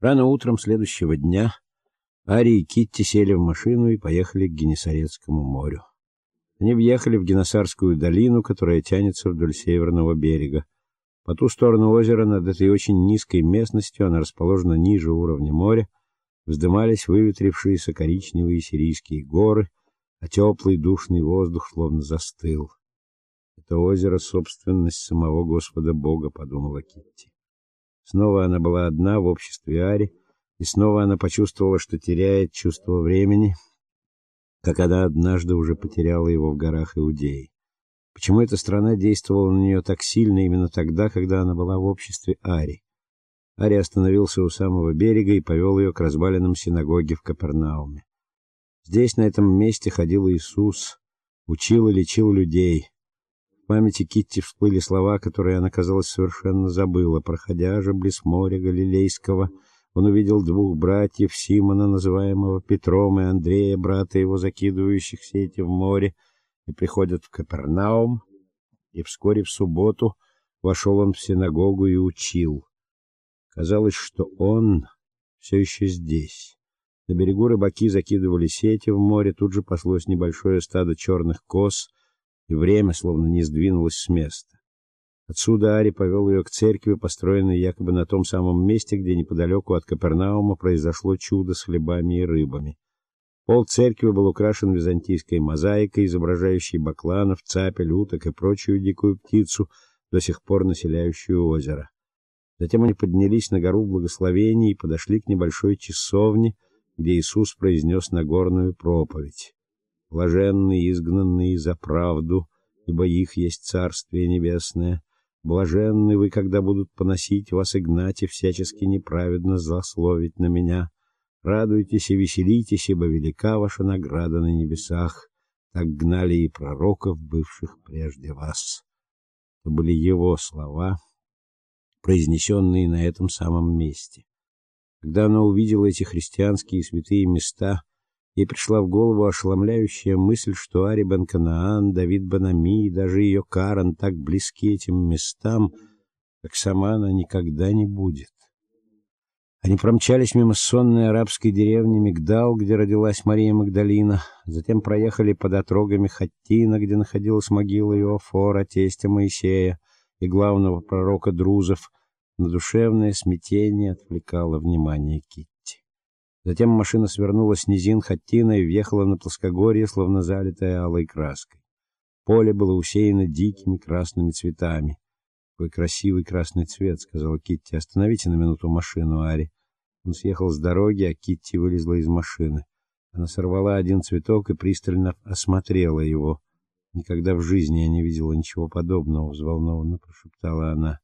Рано утром следующего дня Ари и Китти сели в машину и поехали к Генесарецкому морю. Они въехали в Генесарскую долину, которая тянется вдоль северного берега. По ту сторону озера, над этой очень низкой местностью, она расположена ниже уровня моря, вздымались выветрившиеся коричневые сирийские горы, а теплый душный воздух словно застыл. Это озеро собственность самого Господа Бога, подумала Китти. Снова она была одна в обществе Ари, и снова она почувствовала, что теряет чувство времени, как она однажды уже потеряла его в горах Иудеи. Почему эта страна действовала на нее так сильно именно тогда, когда она была в обществе Ари? Ари остановился у самого берега и повел ее к развалинам синагоги в Капернауме. Здесь, на этом месте, ходил Иисус, учил и лечил людей. Памяти Китти всплыли слова, которые она, казалось, совершенно забыла. Проходя же близ моря Галилейского, он увидел двух братьев Симона, называемого Петром, и Андрея, брата его, закидывающих сети в море, и приходят в Капернаум. И вскоре в субботу вошел он в синагогу и учил. Казалось, что он все еще здесь. На берегу рыбаки закидывали сети в море, тут же паслось небольшое стадо черных коз, и время словно не сдвинулось с места. Отсюда Ари повел ее к церкви, построенной якобы на том самом месте, где неподалеку от Капернаума произошло чудо с хлебами и рыбами. Пол церкви был украшен византийской мозаикой, изображающей бакланов, цапель, уток и прочую дикую птицу, до сих пор населяющую озеро. Затем они поднялись на гору Благословений и подошли к небольшой часовне, где Иисус произнес Нагорную проповедь. Блаженные изгнанные за правду, ибо их есть Царствие небесное. Блаженны вы, когда будут поносить вас и гнать и всячески неправедно злословить на меня. Радуйтесь и веселитесь, ибо велика ваша награда на небесах. Так гнали и пророков, бывших прежде вас. Это были его слова, произнесенные на этом самом месте. Когда она увидела эти христианские святые места, ей пришла в голову ошеломляющая мысль, что Ари бен Канаан, Давид бен Ами и даже ее Каран так близки этим местам, как сама она никогда не будет. Они промчались мимо сонной арабской деревни Мигдал, где родилась Мария Магдалина, затем проехали под отрогами Хаттина, где находилась могила Иофора, тестя Моисея и главного пророка друзов, но душевное смятение отвлекало внимание Китти. Затем машина свернула с низин Хаттина и въехала на плоскогорье, словно залитое алой краской. Поле было усеяно дикими красными цветами. «Какой красивый красный цвет», — сказала Китти. «Остановите на минуту машину, Ари». Он съехал с дороги, а Китти вылезла из машины. Она сорвала один цветок и пристально осмотрела его. Никогда в жизни я не видела ничего подобного, взволнованно прошептала она.